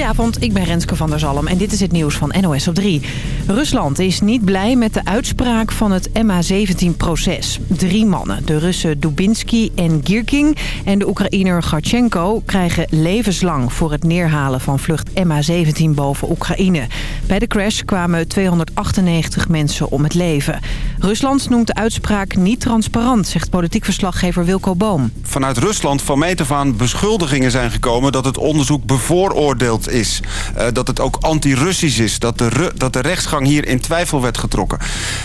Goedenavond, ik ben Renske van der Zalm en dit is het nieuws van NOS op 3. Rusland is niet blij met de uitspraak van het MH17-proces. Drie mannen, de Russen Dubinsky en Girking en de Oekraïner Garchenko... krijgen levenslang voor het neerhalen van vlucht MH17 boven Oekraïne. Bij de crash kwamen 298 mensen om het leven. Rusland noemt de uitspraak niet transparant, zegt politiek verslaggever Wilco Boom. Vanuit Rusland van meet af beschuldigingen zijn gekomen dat het onderzoek bevooroordeeld is. Uh, dat het ook anti-Russisch is. Dat de, dat de rechtsgang hier in twijfel werd getrokken.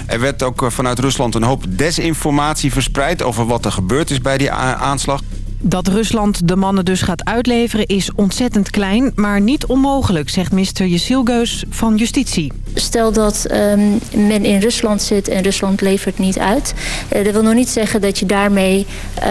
Er werd ook eh, vanuit Rusland een hoop desinformatie verspreid... over wat er gebeurd is bij die aanslag. Dat Rusland de mannen dus gaat uitleveren is ontzettend klein, maar niet onmogelijk, zegt minister Jesilgeus van Justitie. Stel dat um, men in Rusland zit en Rusland levert niet uit. Uh, dat wil nog niet zeggen dat je daarmee uh,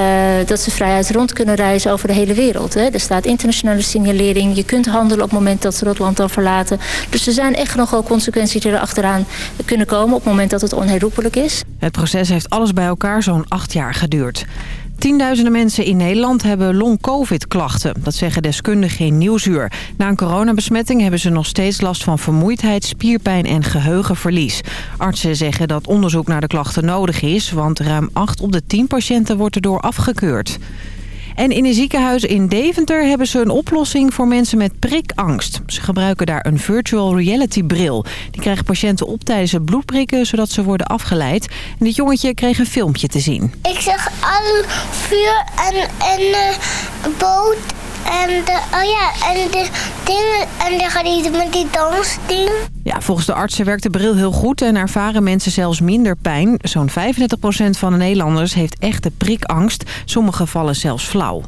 dat ze vrijheid rond kunnen reizen over de hele wereld. Hè. Er staat internationale signalering. Je kunt handelen op het moment dat ze dat land dan verlaten. Dus er zijn echt nogal consequenties die er achteraan kunnen komen op het moment dat het onherroepelijk is. Het proces heeft alles bij elkaar zo'n acht jaar geduurd. Tienduizenden mensen in Nederland hebben long-covid-klachten. Dat zeggen deskundigen in Nieuwsuur. Na een coronabesmetting hebben ze nog steeds last van vermoeidheid, spierpijn en geheugenverlies. Artsen zeggen dat onderzoek naar de klachten nodig is... want ruim 8 op de 10 patiënten wordt erdoor afgekeurd. En in een ziekenhuis in Deventer hebben ze een oplossing voor mensen met prikangst. Ze gebruiken daar een virtual reality bril. Die krijgen patiënten op tijdens het bloedprikken, zodat ze worden afgeleid. En dit jongetje kreeg een filmpje te zien. Ik zeg al vuur en, en uh, boot en de, oh ja, en de dingen, en dan gaat hij met die dansding. Ja, volgens de artsen werkt de bril heel goed en ervaren mensen zelfs minder pijn. Zo'n 35% van de Nederlanders heeft echte prikangst. Sommige vallen zelfs flauw.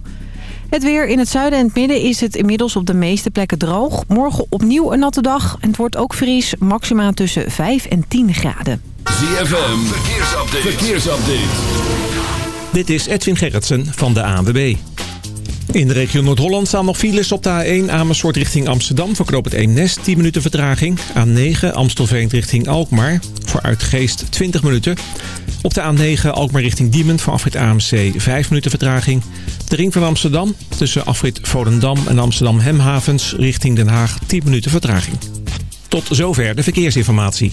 Het weer in het zuiden en het midden is het inmiddels op de meeste plekken droog. Morgen opnieuw een natte dag en het wordt ook fris, maximaal tussen 5 en 10 graden. ZFM, verkeersupdate. verkeersupdate. Dit is Edwin Gerritsen van de ANWB. In de regio Noord-Holland staan nog files op de A1 Amersfoort richting Amsterdam. Voor het 1 Nest 10 minuten vertraging. A9 Amstelveen richting Alkmaar. Voor Uitgeest 20 minuten. Op de A9 Alkmaar richting Diemen voor afrit AMC 5 minuten vertraging. De ring van Amsterdam tussen afrit Volendam en Amsterdam Hemhavens richting Den Haag 10 minuten vertraging. Tot zover de verkeersinformatie.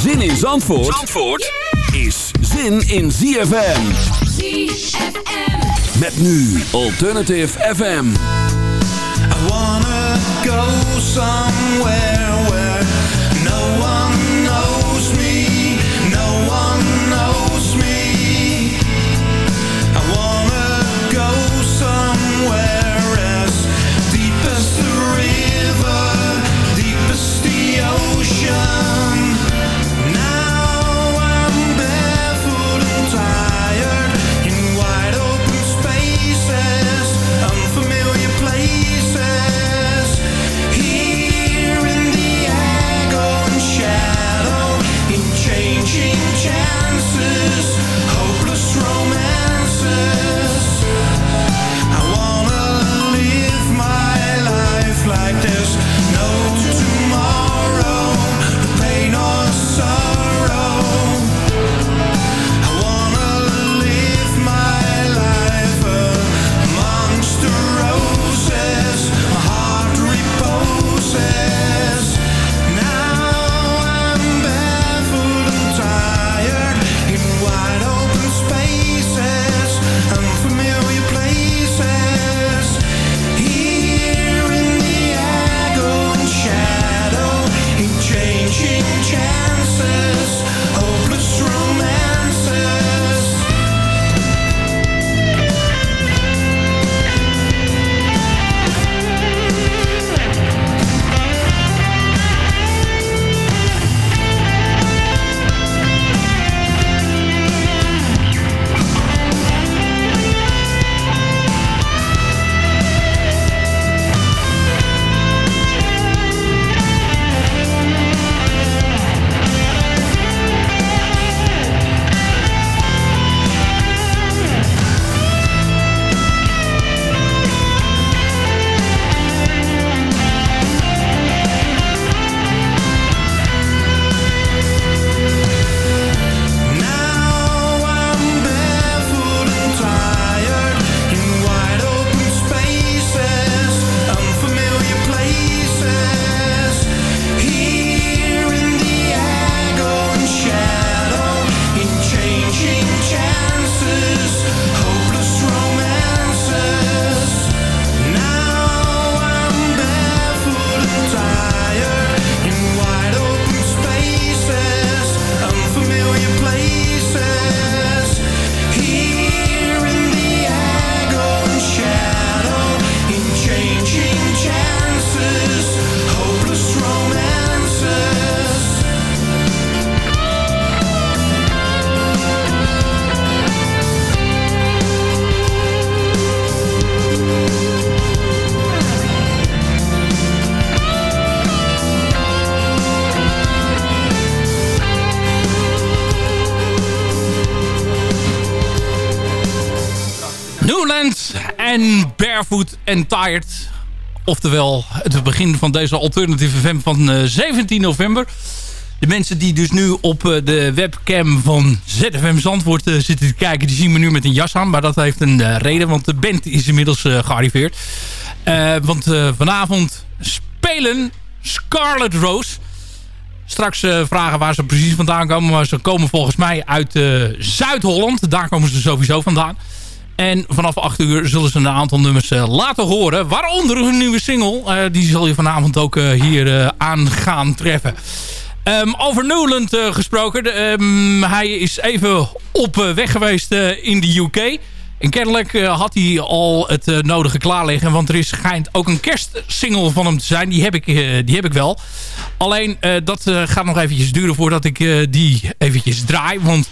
Zin in Zandvoort, Zandvoort is zin in ZFM. ZFM. Met nu Alternative FM. I wanna go somewhere Tired. Oftewel het begin van deze Alternative FM van eh, 17 november. De mensen die dus nu op eh, de webcam van ZFM Zandvoort eh, zitten te kijken... die zien me nu met een jas aan. Maar dat heeft een eh, reden, want de band is inmiddels eh, gearriveerd. Eh, want eh, vanavond spelen Scarlet Rose... Straks eh, vragen waar ze precies vandaan komen. Maar ze komen volgens mij uit eh, Zuid-Holland. Daar komen ze sowieso vandaan. En vanaf 8 uur zullen ze een aantal nummers eh, laten horen. Waaronder hun nieuwe single. Eh, die zal je vanavond ook eh, hier aan gaan treffen. Ehm, over Newland gesproken. Ehm, hij is even op weg geweest in de UK. En kennelijk had hij al het nodige klaar liggen. Want er is, schijnt ook een kerstsingle van hem te zijn. Die heb ik, die heb ik wel. Alleen dat gaat nog eventjes duren voordat ik die eventjes draai. Want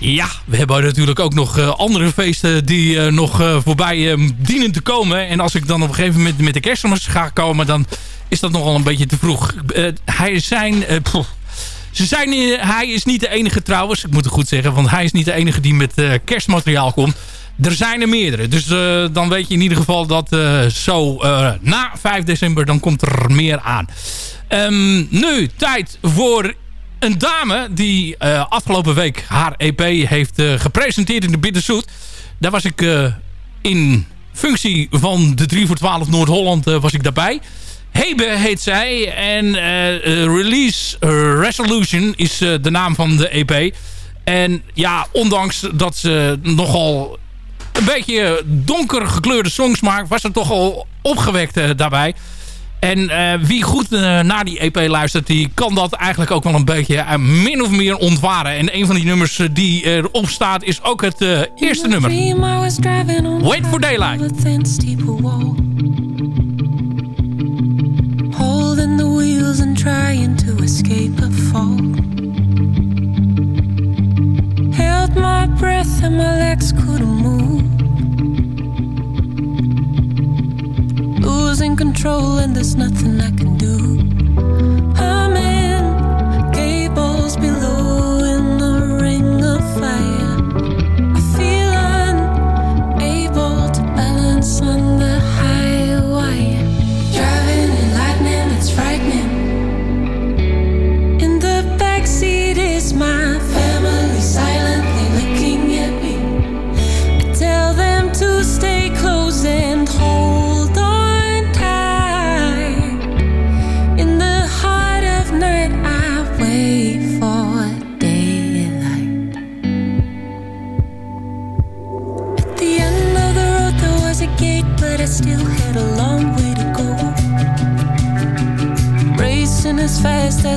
ja, we hebben natuurlijk ook nog eh, andere feesten die eh, nog eh, voorbij eh, dienen te komen. En als ik dan op een gegeven moment met de kerstmis ga komen... dan is dat nogal een beetje te vroeg. Hij zijn... ze zijn, hij is niet de enige trouwens. Ik moet het goed zeggen. Want hij is niet de enige die met kerstmateriaal komt. Er zijn er meerdere. Dus dan weet je in ieder geval dat zo na 5 december... dan komt er meer aan. Ehm, nu, tijd voor een dame die eh, afgelopen week haar EP heeft eh, gepresenteerd in de Bitterzoet. Daar was ik eh, in functie van de 3 voor 12 Noord-Holland was ik daarbij. Hebe heet zij en Release Resolution is de naam van de EP. En ja, ondanks dat ze nogal een beetje donker gekleurde songs maakt... was ze toch al opgewekt daarbij. En eh, wie goed eh, naar die EP luistert, die kan dat eigenlijk ook wel een beetje eh, min of meer ontwaren. En een van die nummers die erop staat is ook het eerste nummer. Wait for Daylight. Holding the wheels and trying to escape a fall. Held my breath and my legs couldn't Losing control and there's nothing I can do. I'm in cables below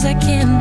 cause I can't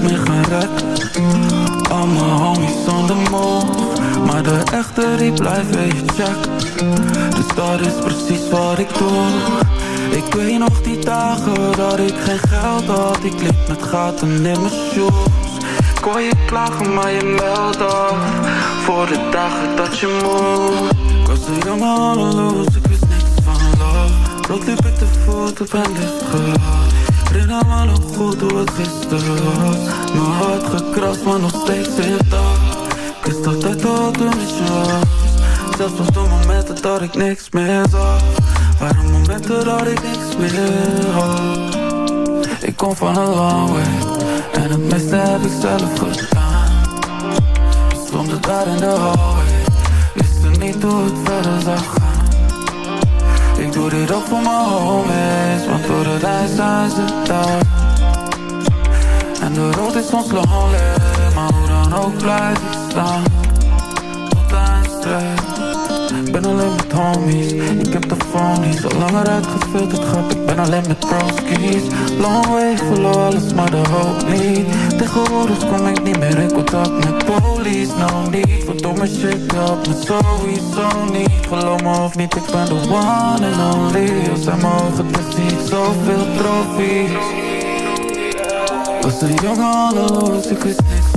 tijd meer rekken. Al mijn homies on the move, maar de echte die blijven je checken. Dus dat is precies wat ik doe. Ik weet nog die dagen dat ik geen geld had. Ik liep met gaten in mijn shoes. Ik hoor je klagen, maar je meldt af. Voor de dagen dat je moet. Ik was een jongen halleloos, ik wist niks van love. Rood liep ik te voet op een lift Herinner me nog goed hoe het gisteren was. Mijn hart gekrast, maar nog steeds dat. Ik wist altijd dat het mis was. Zelfs op de momenten dat ik niks meer zag. Waren momenten dat ik niks meer had. Ik kom van een long way. En het meeste heb ik zelf gedaan. We stonden daar in de hallway. Wisten niet hoe het verder zou gaan. Doe dit ook voor mijn homies, want door de reis zijn ze daar. En de rood is ons lonely, maar hoe dan ook blijf ik staan. Ben alleen met homies, ik heb de phone niet zo lang eruit gefilterd grap. Ik ben alleen met broskies. Long way, verloor alles, maar de hoop niet. Tegenwoordig kom ik niet meer in contact met police, no need. Voor domme shit, help me sowieso niet. Geloof me of niet, ik ben de one and only. Als zij mijn ogen dicht zie ik zoveel trofies. Was een jongen halleloos, ik wist niks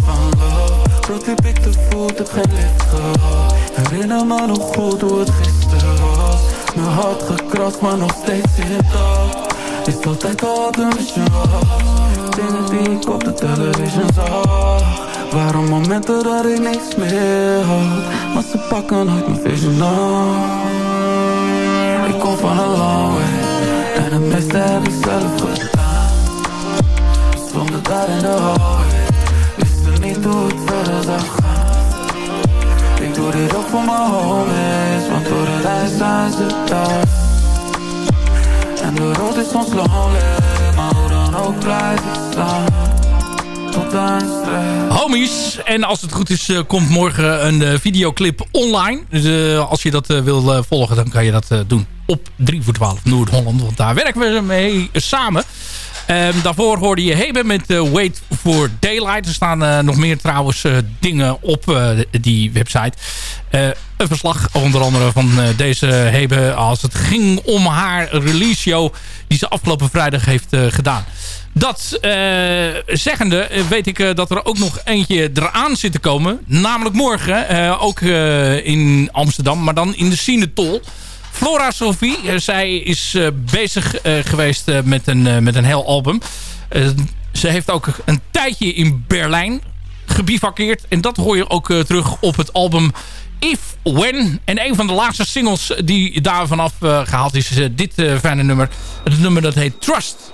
heb ik te voet, heb geen lift gehad. Herinner me nog goed hoe het gisteren was. Mijn hart gekrast, maar nog steeds zit dat. Is altijd wat een vision was. Dingen die ik op de television zag. Waren momenten dat ik niks meer had. Maar ze pakken nooit mijn vision af. Ik kom van een long way. En het meeste heb ik zelf gedaan. We stonden daar in de hallway. Ik doe dit ook voor mijn homies, want door de. En. En als het goed is, eh, komt morgen een eh, videoclip online. Dus eh, als je dat eh, wil volgen, dan kan je dat doen op 3 voor 12 Noord-Holland. Want daar werken we mee samen. Ehm, daarvoor hoorde je Hebe met Wait for Daylight. Er staan eh, nog meer trouwens eh, dingen op eh, die website. Een verslag onder andere van deze Hebe als het ging om haar release show die ze afgelopen vrijdag heeft gedaan. Dat zeggende weet ik dat er ook nog eentje eraan zit te komen. Namelijk morgen, ook in Amsterdam, maar dan in de Cinetol. Flora Sophie, zij is bezig geweest met, een, met een heel album. Ze heeft ook een tijdje in Berlijn gebivakkeerd. En dat hoor je ook eh, terug op het album If When. En een van de laatste singles die daar vanaf eh, gehaald is, is eh, dit eh, fijne nummer. Het nummer dat heet Trust.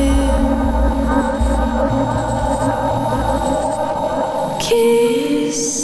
Kiss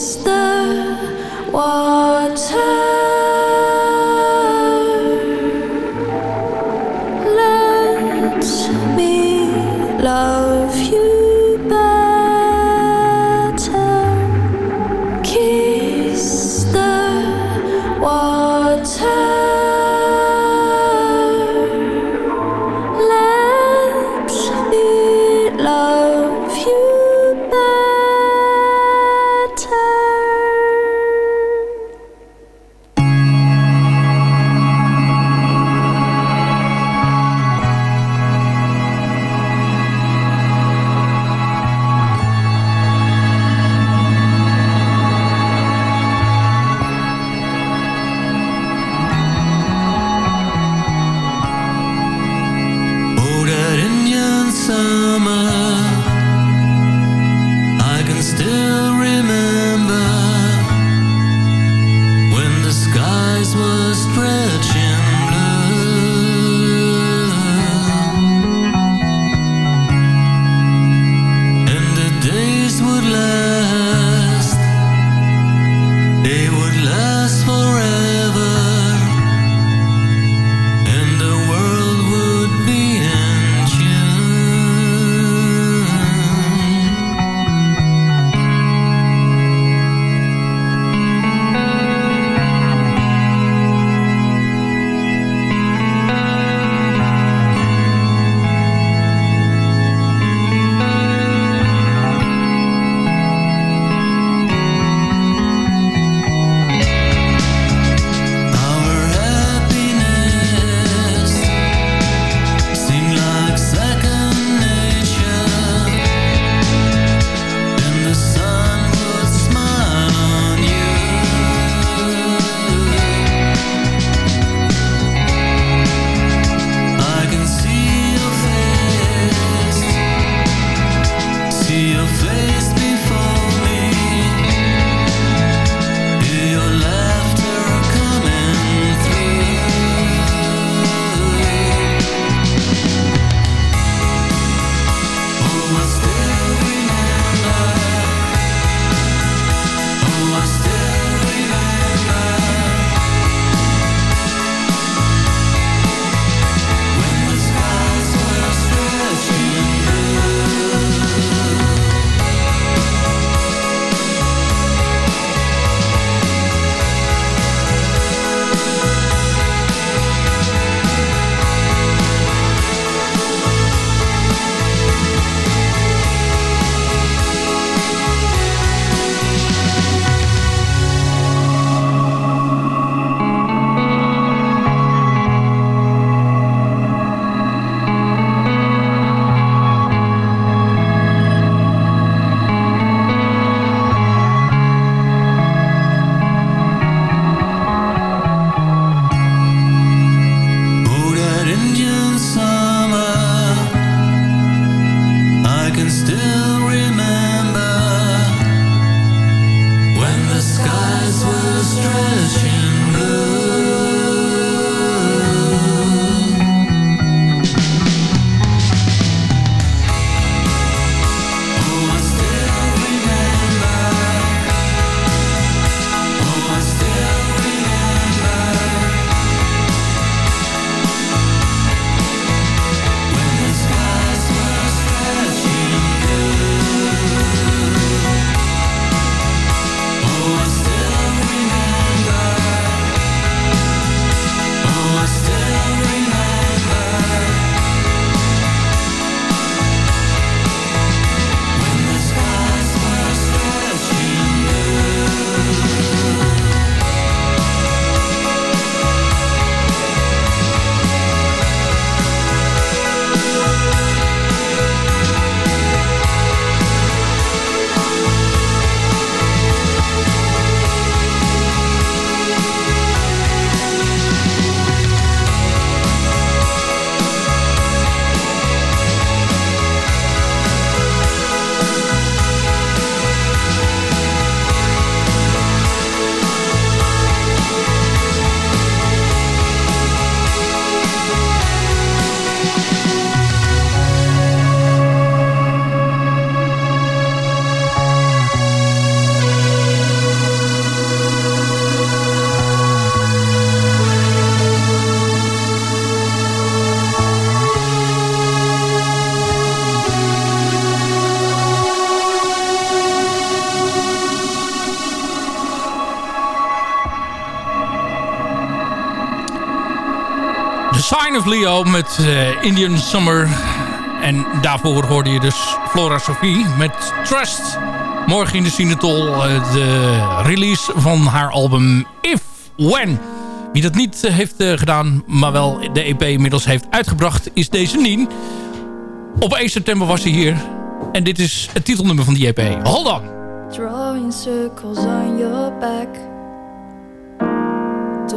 Leo met eh, Indian Summer. En daarvoor hoorde je dus Flora Sophie met Trust. Morgen in de Sinatol eh, de release van haar album If When. Wie dat niet eh, heeft gedaan, maar wel de EP inmiddels heeft uitgebracht, is deze Nien. Op 1 september was ze hier. En dit is het titelnummer van die EP. Hold on! Drawing circles on your back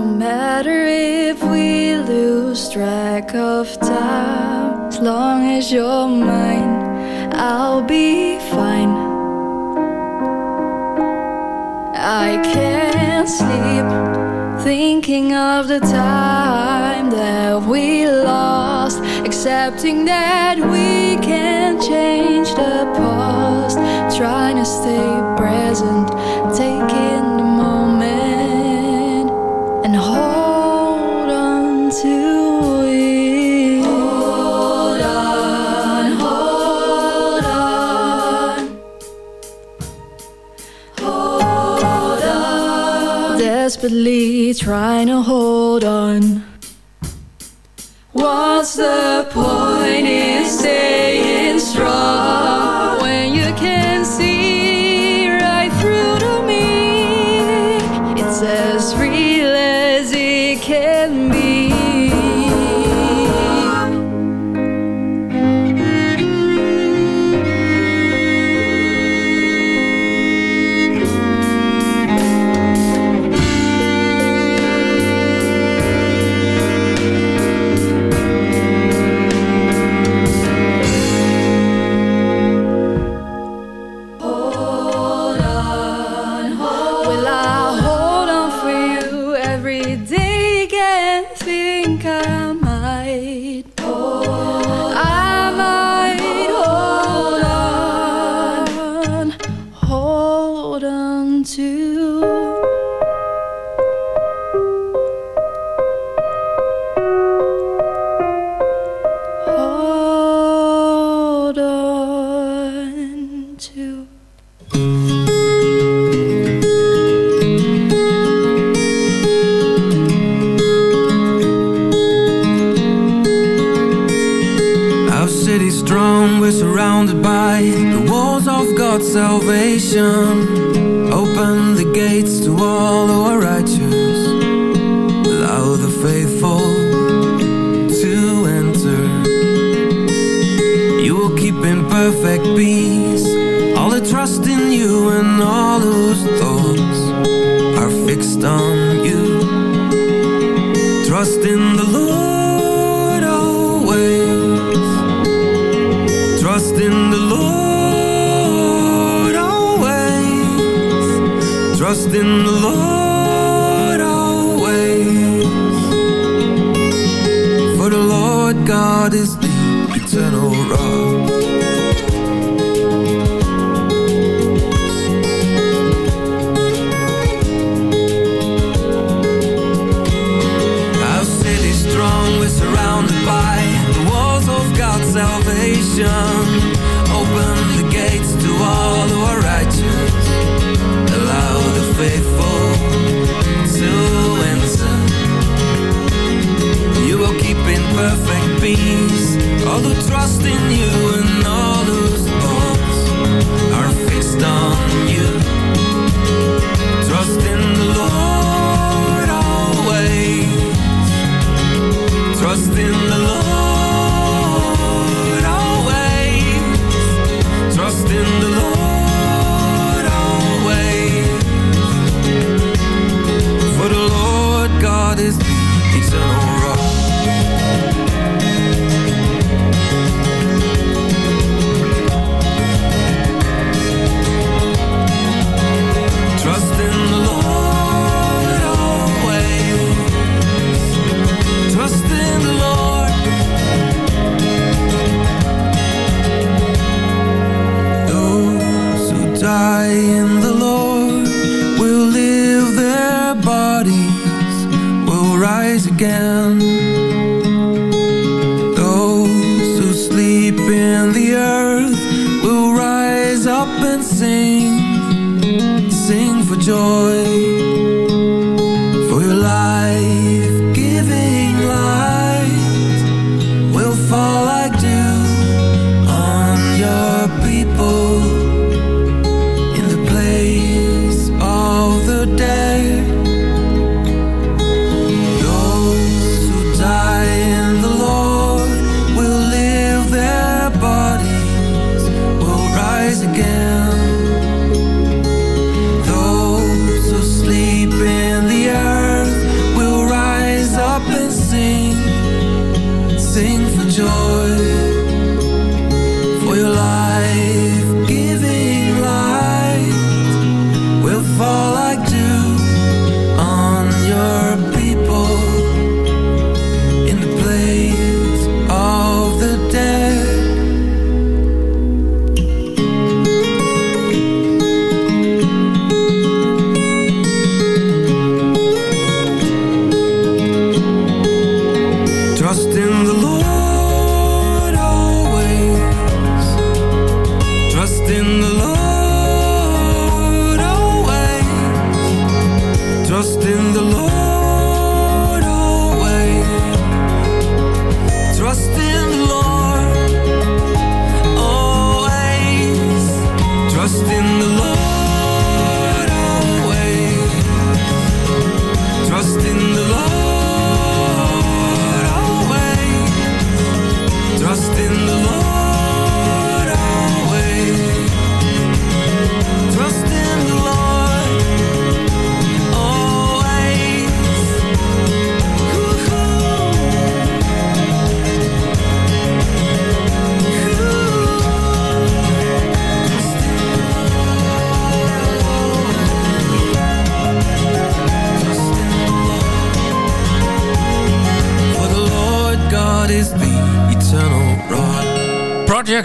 Don't matter if we lose track of time. As long as you're mine, I'll be fine. I can't sleep thinking of the time that we lost, accepting that we can't change the past. Trying to stay present, taking desperately trying to hold on. What's the point in staying strong?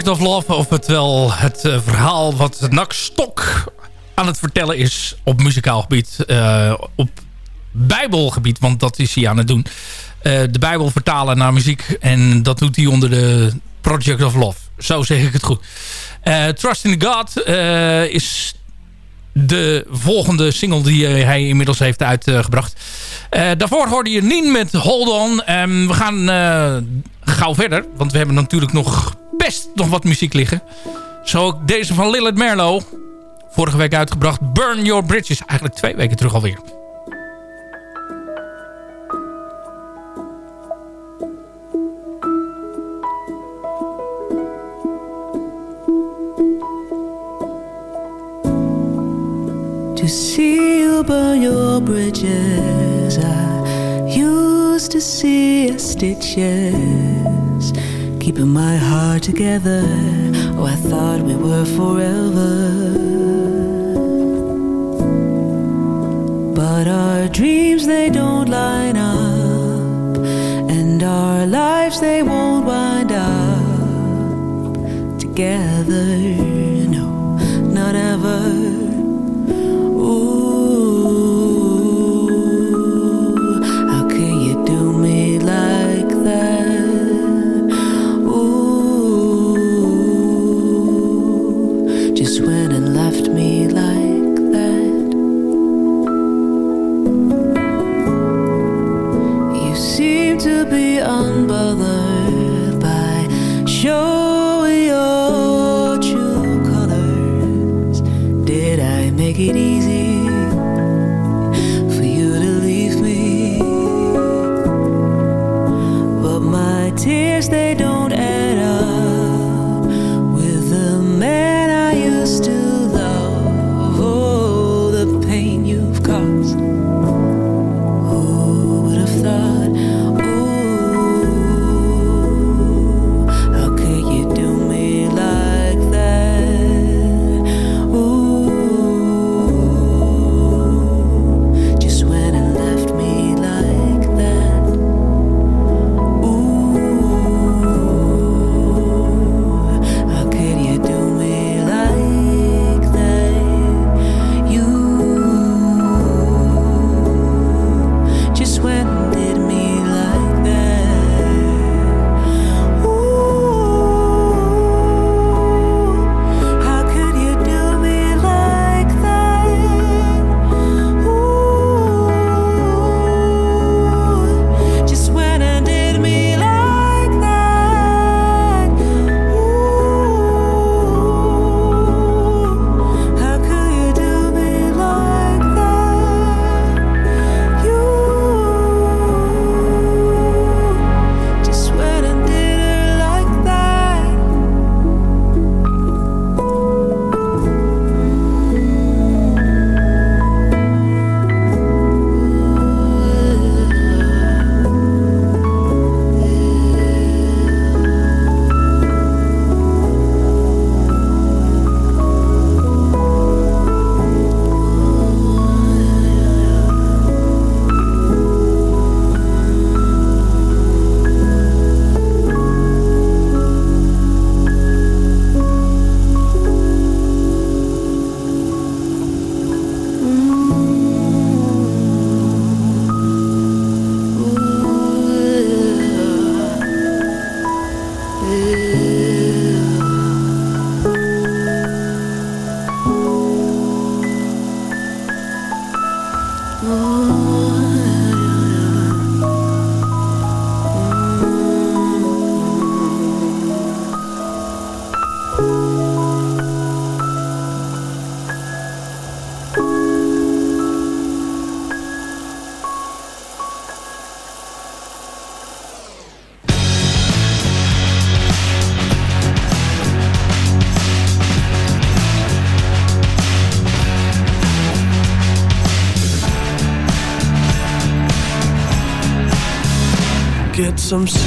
Of Love, oftewel het eh, verhaal wat Nak Stok aan het vertellen is op muzikaal gebied, eh, op bijbelgebied, want dat is hij aan het doen. Eh, de bijbel vertalen naar muziek en dat doet hij onder de Project of Love. Zo zeg ik het goed. Trust in God is de volgende single die hij inmiddels heeft uitgebracht. Daarvoor hoorde je Nien met Hold On. We gaan gauw verder, want we hebben natuurlijk nog nog wat muziek liggen. Zo ook deze van Lilith Merlo. Vorige week uitgebracht. Burn Your Bridges. Eigenlijk twee weken terug alweer. To see burn your bridges, used to see stitches, keeping my heart together. Oh, I thought we were forever. But our dreams, they don't line up, and our lives, they won't wind up together. No, not ever. Blossoms.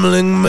trembling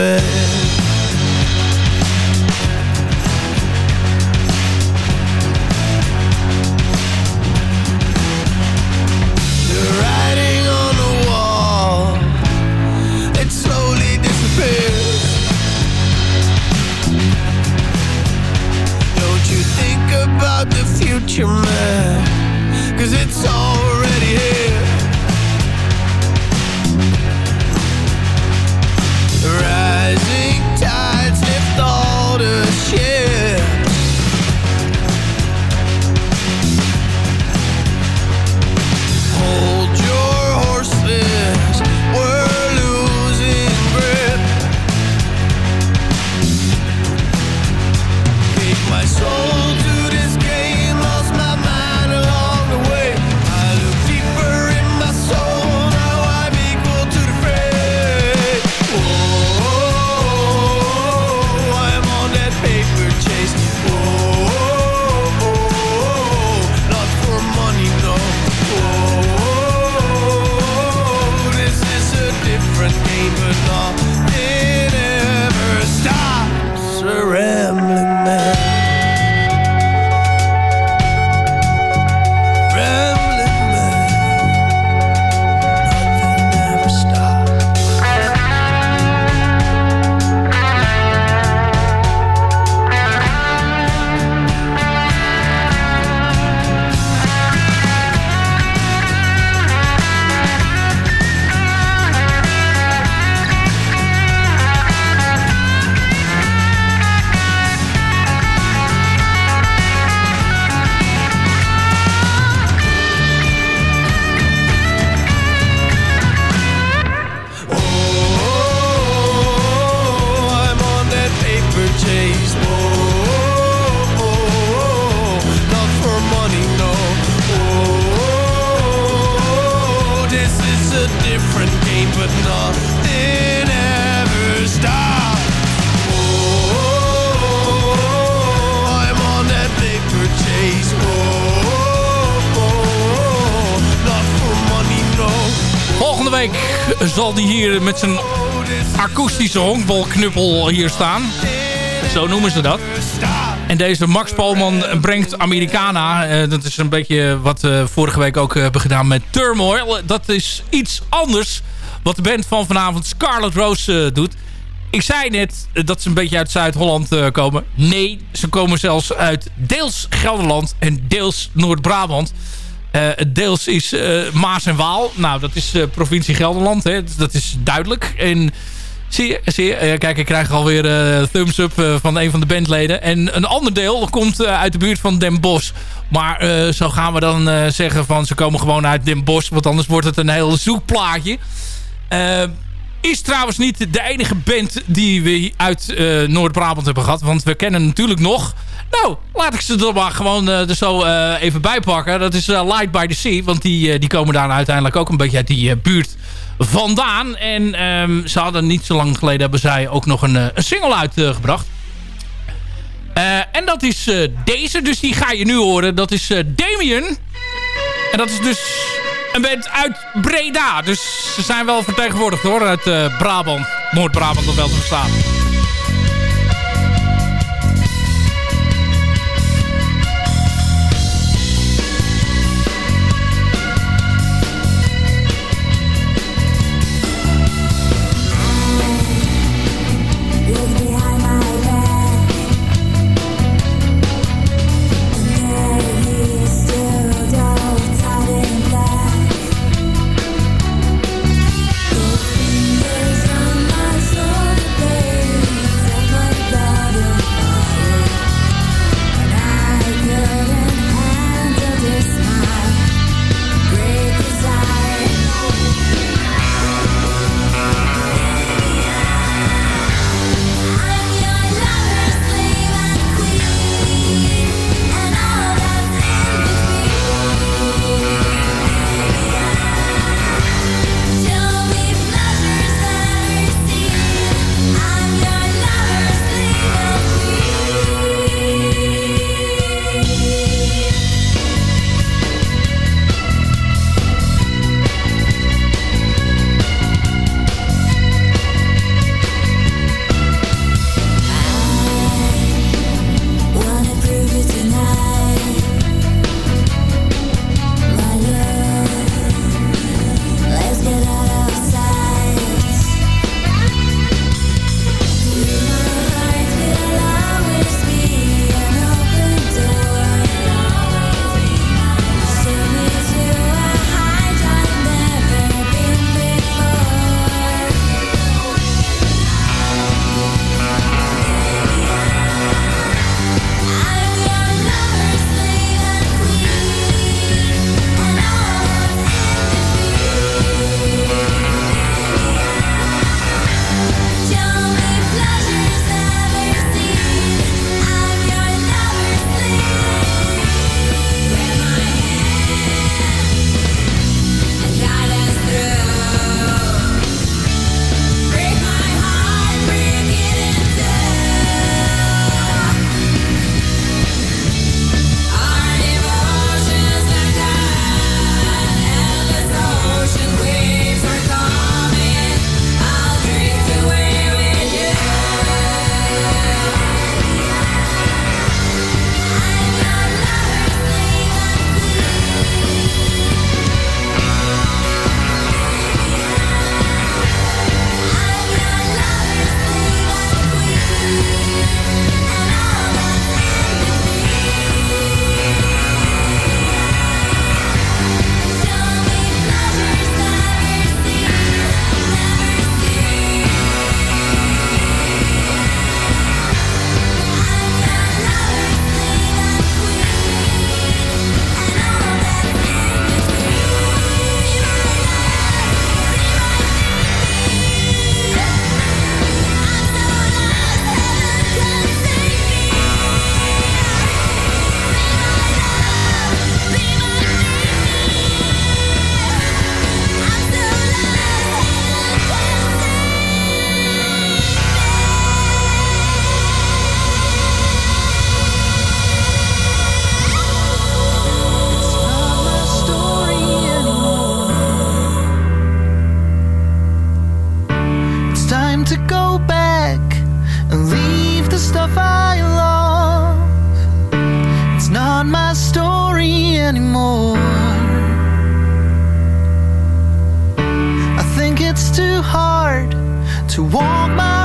die hier met zijn akoestische honkbalknuppel hier staan. Zo noemen ze dat. En deze Max Polman brengt Americana. Eh, dat is een beetje wat we vorige week ook hebben gedaan met Turmoil. Dat is iets anders wat de band van vanavond Scarlet Rose eh, doet. Ik zei net eh, dat ze een beetje uit Zuid-Holland eh, komen. Nee, ze komen zelfs uit deels Gelderland en deels Noord-Brabant. Eh, deels is eh, Maas en Waal. Nou, dat is eh, provincie Gelderland. Hè. Dat is duidelijk. En zie je, zie kijk, ik krijg alweer eh thumbs up van een van de bandleden. En een ander deel komt uit de buurt van Den Bosch. Maar zo gaan we dan zeggen van ze komen gewoon uit Den Bosch. Want anders wordt het een heel zoekplaatje. Is trouwens niet de enige band die we uit Noord-Brabant hebben gehad. Want we kennen natuurlijk nog... Nou, laat ik ze er maar gewoon eh, er zo eh, even bij pakken. Dat is eh, Light by the Sea. Want die, die komen daar uiteindelijk ook een beetje uit die buurt vandaan. En ehm, ze hadden niet zo lang geleden... hebben zij ook nog een, single uitgebracht. En dat is deze. Dus die ga je nu horen. Dat is Damien. En dat is dus een band uit Breda. Dus ze zijn wel vertegenwoordigd hoor. Uit Brabant. Noord-Brabant om wel te verstaan. and leave the stuff I love. It's not my story anymore. I think it's too hard to walk my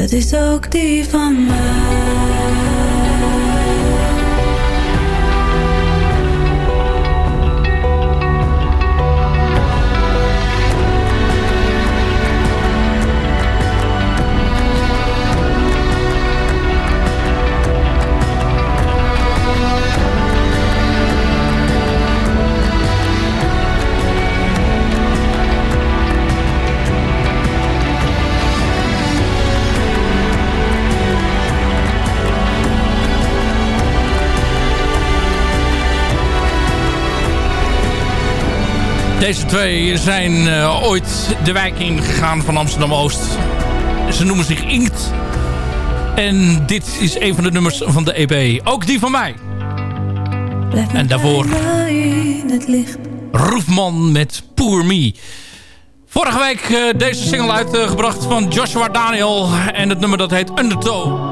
Het is ook die van mij. Deze twee zijn eh, ooit de wijk ingegaan van Amsterdam-Oost. Ze noemen zich Inkt. En dit is een van de nummers van de EP. Ook die van mij. Blijf En daarvoor het licht. Roefman met Poor Me. Vorige week eh, deze single uitgebracht van Joshua Daniel. En het nummer dat heet Undertow.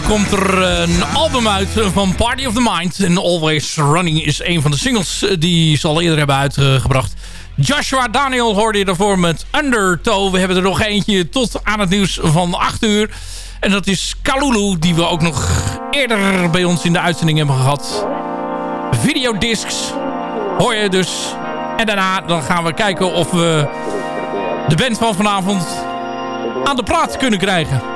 Komt er een album uit van Party of the Mind. En Always Running is een van de singles eh, die ze al eerder hebben uitgebracht. Joshua Daniel hoorde je daarvoor met Undertow. We hebben er nog eentje tot aan het nieuws van 8 uur. En dat is Kalulu, die we ook nog eerder bij ons in de uitzending hebben gehad. Videodiscs hoor je dus. En daarna dan gaan we kijken of we de band van vanavond aan de praat kunnen krijgen.